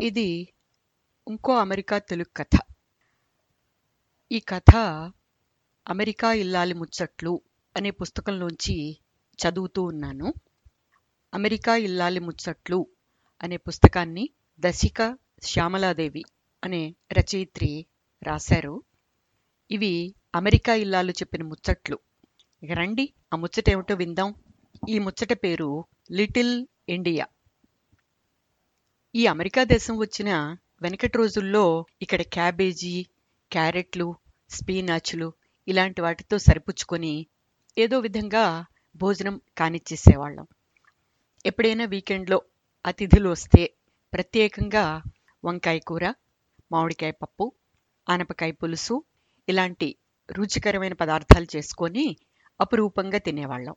ఇది ఇంకో అమెరికా తెలుగు కథ. ఈ కథ అమెరికా ఇల్లాలి ముచ్చట్లు అనే పుస్తకంలోంచి చదువుతూ ఉన్నాను. అమెరికా ఇల్లాలి ముచ్చట్లు అనే పుస్తకాన్ని దశిక శ్యామలాదేవి అనే రచయిత్రి రాశారు. ఇవి అమెరికా ఇల్లాలు చెప్పిన ముచ్చట్లు. ఇక రండి ఆ ముచ్చట ఏమిటో విందాం. ఈ ముచ్చట పేరు లిటిల్ ఇండియా. ఈ అమెరికా దేశం వచ్చిన వెనకటి రోజుల్లో ఇక్కడ క్యాబేజీ క్యారెట్లు స్పీనాచ్లు ఇలాంటి వాటితో సరిపుచ్చుకొని ఏదో విధంగా భోజనం కానిచ్చేసేవాళ్ళం. ఎప్పుడైనా వీకెండ్లో అతిథులు వస్తే ప్రత్యేకంగా వంకాయ కూర మామిడికాయ పప్పు ఆనపకాయ పులుసు ఇలాంటి రుచికరమైన పదార్థాలు చేసుకొని అపురూపంగా తినేవాళ్ళం.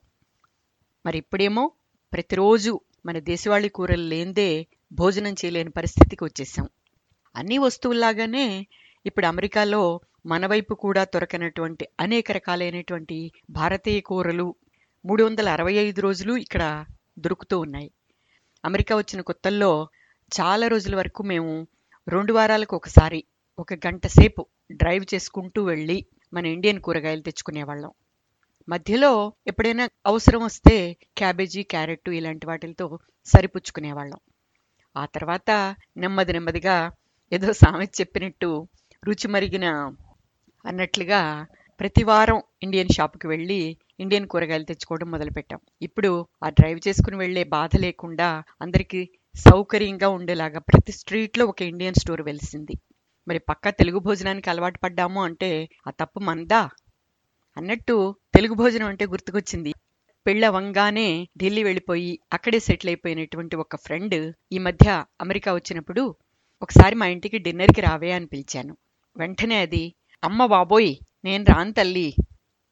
మరి ఇప్పుడేమో ప్రతిరోజు మన దేశవాళీ కూరలు లేందే భోజనం చేయలేని పరిస్థితికి వచ్చేసాం. అన్ని వస్తువుల్లాగానే ఇప్పుడు అమెరికాలో మన వైపు కూడా దొరకనటువంటి అనేక రకాలైనటువంటి భారతీయ కూరలు మూడు వందల అరవై ఐదు రోజులు ఇక్కడ దొరుకుతూ ఉన్నాయి. అమెరికా వచ్చిన కొత్తల్లో చాలా రోజుల వరకు మేము రెండు వారాలకు ఒకసారి ఒక గంట సేపు డ్రైవ్ చేసుకుంటూ వెళ్ళి మన ఇండియన్ కూరగాయలు తెచ్చుకునేవాళ్ళం. మధ్యలో ఎప్పుడైనా అవసరం వస్తే క్యాబేజీ క్యారెట్ ఇలాంటి వాటితో సరిపుచ్చుకునేవాళ్ళం. ఆ తర్వాత నెమ్మది నెమ్మదిగా ఏదో సామెత చెప్పినట్టు రుచి మరిగిన అన్నట్లుగా ప్రతి వారం ఇండియన్ షాప్కి వెళ్ళి ఇండియన్ కూరగాయలు తెచ్చుకోవడం మొదలుపెట్టాం. ఇప్పుడు ఆ డ్రైవ్ చేసుకుని వెళ్ళే బాధ లేకుండా అందరికీ సౌకర్యంగా ఉండేలాగా ప్రతి స్ట్రీట్లో ఒక ఇండియన్ స్టోర్ వెలిసింది. మరి పక్క తెలుగు భోజనానికి అలవాటు పడ్డాము అంటే ఆ తప్పు మందా? అన్నట్టు తెలుగు భోజనం అంటే గుర్తుకొచ్చింది. పెళ్ళవంగానే ఢిల్లీ వెళ్ళిపోయి అక్కడే సెటిల్ అయిపోయినటువంటి ఒక ఫ్రెండ్ ఈ మధ్య అమెరికా వచ్చినప్పుడు ఒకసారి మా ఇంటికి డిన్నర్కి రావే అని పిలిచాను. వెంటనే అది అమ్మ బాబోయ్ నేను రాను తల్లి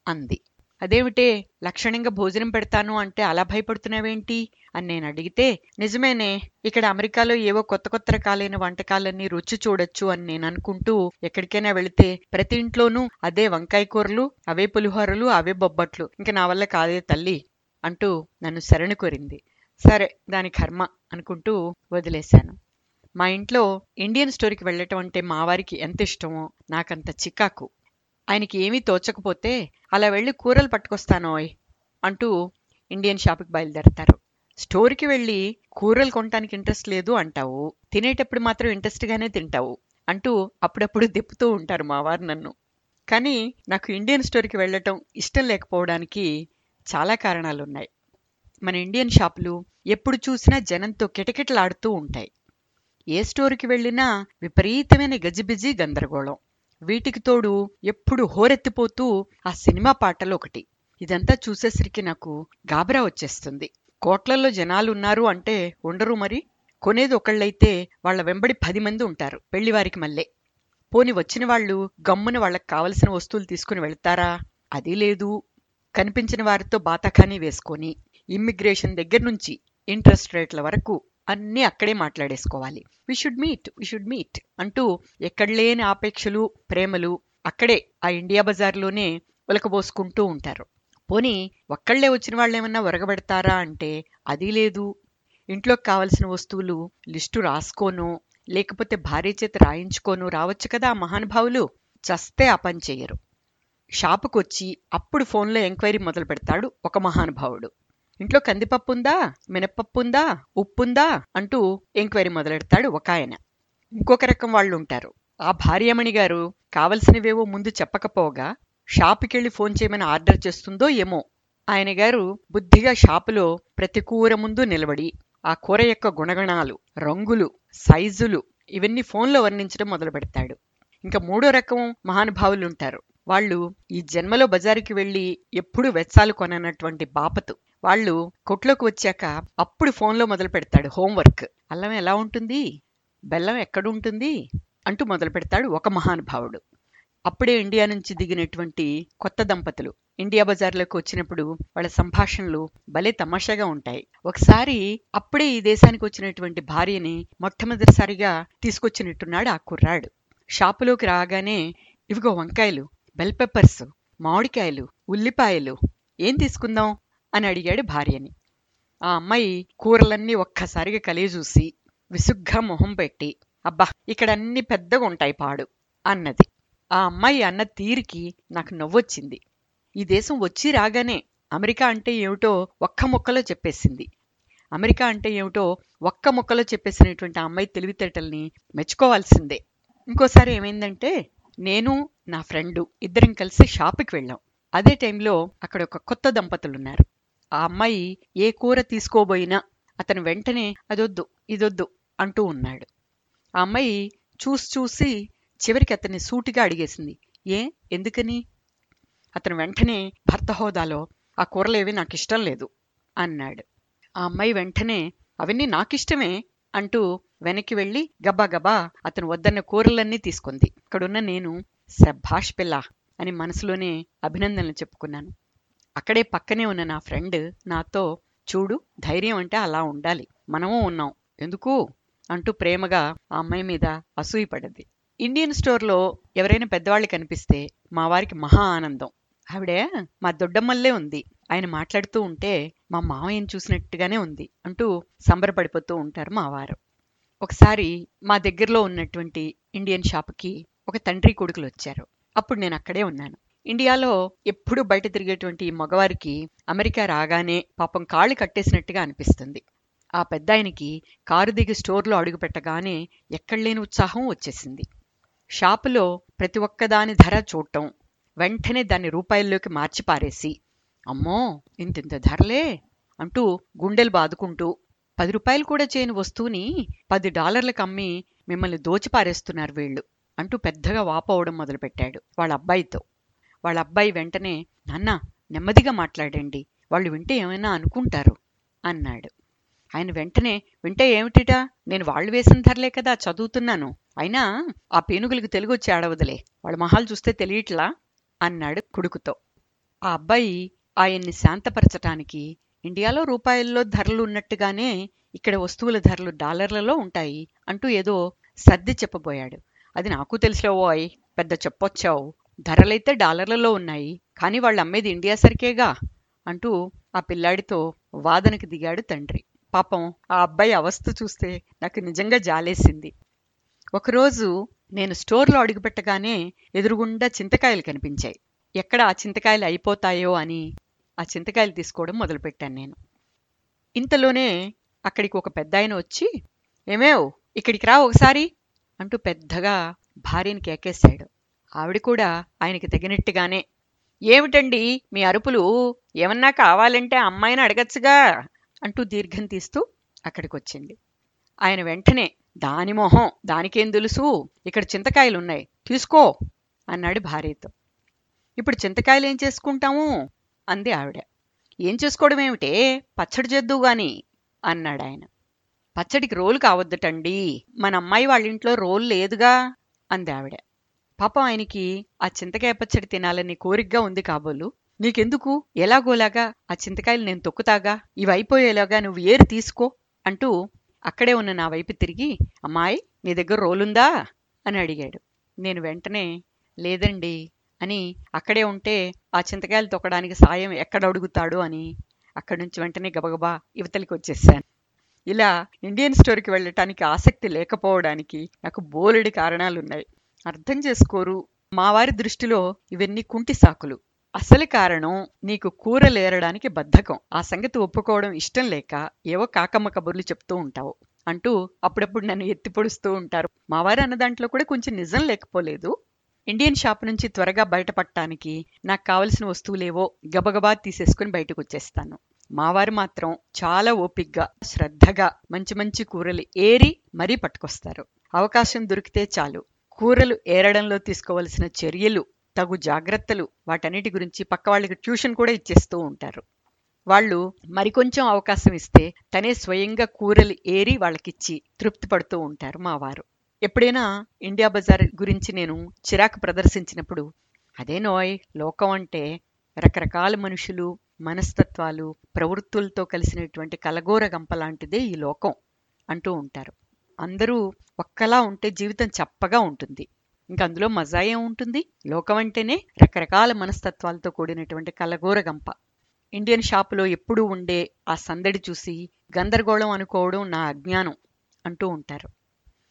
అంది. అదేమిటే లక్షణంగా భోజనం పెడతాను అంటే అలా భయపడుతున్నావేంటి? అని నేను అడిగితే నిజమేనే ఇక్కడ అమెరికాలో ఏవో కొత్త కొత్త రకాలైన వంటకాలన్నీ రుచి చూడొచ్చు అని నేను అనుకుంటూ ఎక్కడికైనా వెళితే ప్రతి ఇంట్లోనూ అదే వంకాయ కూరలు అవే పులిహోరలు అవే బొబ్బట్లు. ఇంకా నా వల్ల కాదే తల్లి అంటూ నన్ను శరణు కోరింది. సరే దాని కర్మ అనుకుంటూ వదిలేశాను. మా ఇంట్లో ఇండియన్ స్టోర్కి వెళ్ళటం అంటే మా వారికి ఎంత ఇష్టమో నాకంత చికాకు. ఆయనకి ఏమీ తోచకపోతే అలా వెళ్ళి కూరలు పట్టుకొస్తానోయ్ అంటూ ఇండియన్ షాప్కి బయలుదేరతారు. స్టోర్కి వెళ్ళి కూరలు కొనటానికి ఇంట్రెస్ట్ లేదు అంటావు. తినేటప్పుడు మాత్రం ఇంట్రెస్ట్గానే తింటావు అంటూ అప్పుడప్పుడు తిప్పుతూ ఉంటారు మా వారు నన్ను. కానీ నాకు ఇండియన్ స్టోర్కి వెళ్ళటం ఇష్టం లేకపోవడానికి చాలా కారణాలు ఉన్నాయి మన ఇండియన్ షాపులు ఎప్పుడు చూసినా జనంతో కిటకిటలాడుతూ ఉంటాయి. ఏ స్టోర్కి వెళ్ళినా విపరీతమైన గజిబిజి గందరగోళం. వీటికి తోడు ఎప్పుడు హోరెత్తిపోతూ ఆ సినిమా పాటలు ఒకటి. ఇదంతా చూసేసరికి నాకు గాబరా వచ్చేస్తుంది. కోట్లల్లో జనాలు ఉన్నారు అంటే ఉండరు మరి. కొనేది ఒకళ్ళైతే వాళ్ళ వెంబడి పది మంది ఉంటారు పెళ్ళివారికి మళ్ళీ. పోని వచ్చిన వాళ్ళు గమ్మున వాళ్ళకి కావలసిన వస్తువులు తీసుకుని వెళ్తారా? అది లేదు. కనిపించిన వారితో బాతాఖానీ వేసుకొని ఇమ్మిగ్రేషన్ దగ్గర నుంచి ఇంట్రెస్ట్ రేట్ల వరకు అన్నీ అక్కడే మాట్లాడేసుకోవాలి. We should meet we should meet అంటూ ఎక్కడలేని ఆపేక్షలు ప్రేమలు అక్కడే ఆ ఇండియా బజార్లోనే ఉలకబోసుకుంటూ ఉంటారు. పోనీ ఒక్కళ్ళే వచ్చిన వాళ్ళేమన్నా ఒరగబెడతారా అంటే అది లేదు. ఇంట్లోకి కావలసిన వస్తువులు లిస్టు రాసుకోను లేకపోతే భార్య చేత రాయించుకోను రావచ్చు కదా మహానుభావులు. చస్తే ఆ పని చెయ్యరు షాపుకొచ్చి అప్పుడు ఫోన్లో ఎంక్వైరీ మొదలు పెడతాడు ఒక మహానుభావుడు. ఇంట్లో కందిపప్పు ఉందా మినప్పప్పు ఉందా ఉప్పుందా అంటూ ఎంక్వైరీ మొదలెడతాడు ఒక ఆయన. ఇంకొక రకం వాళ్ళు ఉంటారు ఆ భార్యమణి గారు కావలసినవేవో ముందు చెప్పకపోగా షాపుకెళ్ళి ఫోన్ చేయమని ఆర్డర్ చేస్తుందో ఏమో. ఆయన గారు బుద్ధిగా షాపులో ప్రతి కూర ముందు నిలబడి ఆ కూర యొక్క గుణగణాలు రంగులు సైజులు ఇవన్నీ ఫోన్లో వర్ణించడం మొదలు పెడతాడు. ఇంకా మూడో రకం మహానుభావులు ఉంటారు. వాళ్ళు ఈ జన్మలో బజారుకి వెళ్ళి ఎప్పుడు వెచ్చాలు కొననటువంటి బాపతు. వాళ్ళు కొట్లోకి వచ్చాక అప్పుడు ఫోన్లో మొదలు పెడతాడు హోంవర్క్. అల్లం ఎలా ఉంటుంది? బెల్లం ఎక్కడుంటుంది అంటూ మొదలు పెడతాడు ఒక మహానుభావుడు. అప్పుడే ఇండియా నుంచి దిగినటువంటి కొత్త దంపతులు. ఇండియా బజార్లోకి వచ్చినప్పుడు వాళ్ళ సంభాషణలు భలే తమాషాగా ఉంటాయి. ఒకసారి అప్పుడే ఈ దేశానికి వచ్చినటువంటి భార్యని మొట్టమొదటిసారిగా తీసుకొచ్చినట్టున్నాడు ఆ కుర్రాడు. షాపులోకి రాగానే ఇవిగో వంకాయలు బెల్ పెప్పర్స్ మామిడికాయలు ఉల్లిపాయలు ఏం తీసుకుందాం? అని అడిగాడు భార్యని. ఆ అమ్మాయి కూరలన్నీ ఒక్కసారిగా కలిగి చూసి విసుగ్గా మొహం పెట్టి అబ్బా ఇక్కడన్నీ పెద్దగా ఉంటాయి పాడు అన్నది. ఆ అమ్మాయి అన్న తీరికి నాకు నవ్వొచ్చింది. ఈ దేశం వచ్చి రాగానే అమెరికా అంటే ఏమిటో ఒక్క ముక్కలో చెప్పేసింది. అమెరికా అంటే ఏమిటో ఒక్క ముక్కలో చెప్పేసినటువంటి ఆ అమ్మాయి తెలివితేటల్ని మెచ్చుకోవాల్సిందే. ఇంకోసారి ఏమైందంటే నేను నా ఫ్రెండు ఇద్దరం కలిసి షాప్కి వెళ్ళాం. అదే టైంలో అక్కడ ఒక కొత్త దంపతులున్నారు. ఆ అమ్మాయి ఏ కూర తీసుకోబోయినా అతను వెంటనే అదొద్దు ఇదొద్దు అంటూ ఉన్నాడు. ఆ అమ్మాయి చూసి చూసి చివరికి అతన్ని సూటిగా అడిగేసింది ఏ ఎందుకని? అతను వెంటనే భర్త హోదాలో ఆ కూరలేవి నాకిష్టం లేదు అన్నాడు. ఆ అమ్మాయి వెంటనే అవన్నీ నాకిష్టమే అంటూ వెనక్కి వెళ్ళి గబా గబా అతను వద్దన్న కూరలన్నీ తీసుకుంది. అక్కడున్న నేను శభాష్ పిల్ల అని మనసులోనే అభినందనలు చెప్పుకున్నాను. అక్కడే పక్కనే ఉన్న నా ఫ్రెండ్ నాతో చూడు ధైర్యం అంటే అలా ఉండాలి. మనము ఉన్నాం. ఎందుకు? అంటూ ప్రేమగా ఆ అమ్మాయి మీద అసూయపడింది. ఇండియన్ స్టోర్లో ఎవరైనా పెద్దవాళ్ళు కనిపిస్తే మా వారికి మహా ఆనందం. ఆవిడే మా దొడ్డమ్మల్లే ఉంది. ఆయన మాట్లాడుతూ ఉంటే మా మామయ్యని చూసినట్టుగానే ఉంది అంటూ సంబరపడిపోతూ ఉంటారు మా వారు. ఒకసారి మా దగ్గరలో ఉన్నటువంటి ఇండియన్ షాప్కి ఒక తండ్రి కొడుకులు వచ్చారు. అప్పుడు నేను అక్కడే ఉన్నాను. ఇండియాలో ఎప్పుడూ బయట తిరిగేటువంటి ఈ మగవారికి అమెరికా రాగానే పాపం కాళ్ళు కట్టేసినట్టుగా అనిపిస్తుంది. ఆ పెద్దాయనకి కారు దిగి స్టోర్లో అడుగుపెట్టగానే ఎక్కడలేని ఉత్సాహం వచ్చేసింది. షాపులో ప్రతి ఒక్కదాని ధర చూడటం వెంటనే దాన్ని రూపాయల్లోకి మార్చి పారేసి అమ్మో ఇంతింత ధరలే అంటూ గుండెలు బాదుకుంటూ పది రూపాయలు కూడా చేయని వస్తువుని పది డాలర్లకు అమ్మి మిమ్మల్ని దోచిపారేస్తున్నారు వీళ్ళు అంటూ పెద్దగా వాపోవడం మొదలుపెట్టాడు వాళ్ళ అబ్బాయితో. వాళ్ళ అబ్బాయి వెంటనే నాన్న నెమ్మదిగా మాట్లాడండి వాళ్ళు వింటే ఏమైనా అనుకుంటారు అన్నాడు. ఆయన వెంటనే వింటే ఏమిటిటా? నేను వాళ్ళు వేసిన ధరలే కదా చదువుతున్నాను. అయినా ఆ పేనుగులకు తెలుగు వచ్చి ఆడవదులే. వాళ్ళ మొహాలు చూస్తే తెలియట్లా? అన్నాడు కొడుకుతో. ఆ అబ్బాయి ఆయన్ని శాంతపరచటానికి ఇండియాలో రూపాయల్లో ధరలు ఉన్నట్టుగానే ఇక్కడ వస్తువుల ధరలు డాలర్లలో ఉంటాయి అంటూ ఏదో సర్ది చెప్పబోయాడు. అది నాకు తెలిసిలోవోయ్ పెద్ద చెప్పొచ్చావు. ధరలైతే డాలర్లలో ఉన్నాయి కానీ వాళ్ళు అమ్మేది ఇండియా సరికేగా? అంటూ ఆ పిల్లాడితో వాదనకు దిగాడు తండ్రి. పాపం ఆ అబ్బాయి అవస్థ చూస్తే నాకు నిజంగా జాలేసింది. ఒకరోజు నేను స్టోర్లో అడుగుపెట్టగానే ఎదురుగుండా చింతకాయలు కనిపించాయి. ఎక్కడ ఆ చింతకాయలు అయిపోతాయో అని ఆ చింతకాయలు తీసుకోవడం మొదలుపెట్టాను నేను. ఇంతలోనే అక్కడికి ఒక పెద్ద ఆయన వచ్చి ఏమేవ్ ఇక్కడికి రా ఒకసారి అంటూ పెద్దగా భార్యని కేకేశాడు. ఆవిడ కూడా ఆయనకి తగినట్టుగానే ఏమిటండి మీ అరుపులు ఏమన్నా కావాలంటే అమ్మాయిని అడగచ్చుగా అంటూ దీర్ఘం తీస్తూ అక్కడికి వచ్చింది ఆయన వెంటనే దాని మొహం దానికేం తెలుసు? ఇక్కడ చింతకాయలున్నాయి. తీసుకో అన్నాడు భార్యతో. ఇప్పుడు చింతకాయలు ఏం చేసుకుంటాము? అంది ఆవిడ. ఏం చేసుకోవడం ఏమిటే? పచ్చడి చేద్దు గాని అన్నాడు ఆయన. పచ్చడికి రోలు కావద్దటండి. మన అమ్మాయి వాళ్ళ ఇంట్లో రోలు లేదుగా అంది ఆవిడ. పాపం ఆయనకి ఆ చింతకాయ పచ్చడి తినాలని కోరికగా ఉంది కాబోలు. నీకెందుకు? ఎలాగోలాగా? ఆ చింతకాయలు నేను తొక్కుతాగా? ఇవి అయిపోయేలాగా నువ్వు ఏరు తీసుకో అంటూ అక్కడే ఉన్న నా వైపు తిరిగి అమ్మాయి నీ దగ్గర రోలుందా? అని అడిగాడు. నేను వెంటనే లేదండి అని అక్కడే ఉంటే ఆ చింతకాయలు తొక్కడానికి సాయం ఎక్కడ అడుగుతాడు? అని అక్కడి నుంచి వెంటనే గబగబా యువతలకి వచ్చేసాను. ఇలా ఇండియన్ స్టోర్కి వెళ్ళటానికి ఆసక్తి లేకపోవడానికి నాకు బోలెడి కారణాలున్నాయి. అర్థం చేసుకోరు. మా వారి దృష్టిలో ఇవన్నీ కుంటి సాకులు. అసలు కారణం నీకు కూరలేరడానికి బద్ధకం. ఆ సంగతి ఒప్పుకోవడం ఇష్టం లేక ఏవో కాకమ్మ కబుర్లు చెప్తూ ఉంటావు అంటూ అప్పుడప్పుడు నన్ను ఎత్తి పొడుస్తూ ఉంటారు. మా వారు అన్న దాంట్లో కూడా కొంచెం నిజం లేకపోలేదు. ఇండియన్ షాప్ నుంచి త్వరగా బయటపడటానికి నాకు కావలసిన వస్తువులేవో గబగబా తీసేసుకుని బయటకు వచ్చేస్తాను మావారు మాత్రం చాలా ఓపిగ్గా శ్రద్ధగా మంచి మంచి కూరలు ఏరి మరీ పట్టుకొస్తారు. అవకాశం దొరికితే చాలు. కూరలు ఏరడంలో తీసుకోవలసిన చర్యలు తగు జాగ్రత్తలు వాటన్నిటి గురించి పక్క వాళ్ళకి ట్యూషన్ కూడా ఇచ్చేస్తూ ఉంటారు. వాళ్ళు మరికొంచెం అవకాశం ఇస్తే తనే స్వయంగా కూరలు ఏరి వాళ్ళకిచ్చి తృప్తి పడుతూ ఉంటారు మా వారు. ఎప్పుడైనా ఇండియా బజార్ గురించి నేను చిరాకు ప్రదర్శించినప్పుడు అదే నోయ్ లోకం అంటే రకరకాల మనుషులు మనస్తత్వాలు ప్రవృత్తులతో కలిసినటువంటి కలగోర గంప లాంటిదే ఈ లోకం అంటూ ఉంటారు. అందరూ ఒక్కలా ఉంటే జీవితం చప్పగా ఉంటుంది. ఇంకందులో మజా ఏముంటుంది? ఉంటుంది లోకం అంటేనే రకరకాల మనస్తత్వాలతో కూడినటువంటి కలగోర గంప ఇండియన్ షాపులో ఎప్పుడూ ఉండే ఆ సందడి చూసి గందరగోళం అనుకోవడం నా అజ్ఞానం అంటూ ఉంటారు.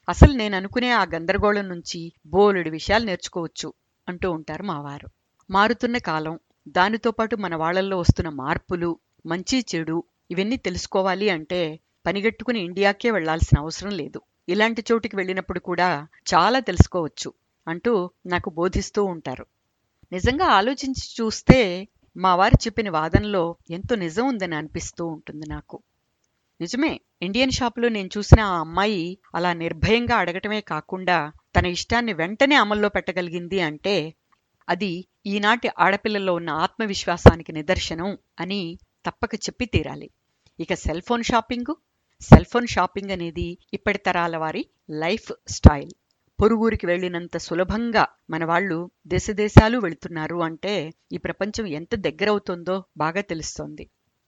అసలు నేను అనుకునే ఆ గందరగోళం నుంచి బోలుడి విషయాలు నేర్చుకోవచ్చు అంటూ ఉంటారు మావారు మారుతున్న కాలం దానితో పాటు మన వాళ్ళల్లో వస్తున్న మార్పులు మంచి చెడు ఇవన్నీ తెలుసుకోవాలి అంటే పనిగట్టుకుని ఇండియాకే వెళ్ళాల్సిన అవసరం లేదు. ఇలాంటి చోటికి వెళ్ళినప్పుడు కూడా చాలా తెలుసుకోవచ్చు. అంటూ నాకు బోధిస్తూ ఉంటారు. నిజంగా ఆలోచించి చూస్తే మా వారు చెప్పిన వాదనలో ఎంతో నిజం ఉందని అనిపిస్తూ ఉంటుంది నాకు. నిజమే ఇండియన్ షాపులో నేను చూసిన ఆ అమ్మాయి అలా నిర్భయంగా అడగటమే కాకుండా తన ఇష్టాన్ని వెంటనే అమల్లో పెట్టగలిగింది అంటే అది ఈనాటి ఆడపిల్లల్లో ఉన్న ఆత్మవిశ్వాసానికి నిదర్శనం అని తప్పక చెప్పి తీరాలి. ఇక cell phone shopping? Cell phone shopping అనేది ఇప్పటి తరాల వారి లైఫ్ స్టైల్. పొరుగురికి వెళ్ళినంత సులభంగా మన వాళ్ళు దేశదేశాలు వెళుతున్నారు అంటే ఈ ప్రపంచం ఎంత దగ్గరవుతుందో బాగా తెలుస్తోంది.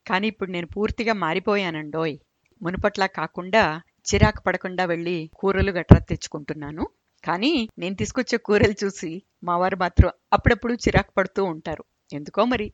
కానీ ఇప్పుడు నేను పూర్తిగా మారిపోయానండోయ్. మునుపట్లా కాకుండా చిరాకు పడకుండా వెళ్ళి కూరలు గట్రా తెచ్చుకుంటున్నాను. కానీ నేను తీసుకొచ్చే కూరలు చూసి మా వారు మాత్రం అప్పుడప్పుడు చిరాకు పడుతూ ఉంటారు. ఎందుకో మరి?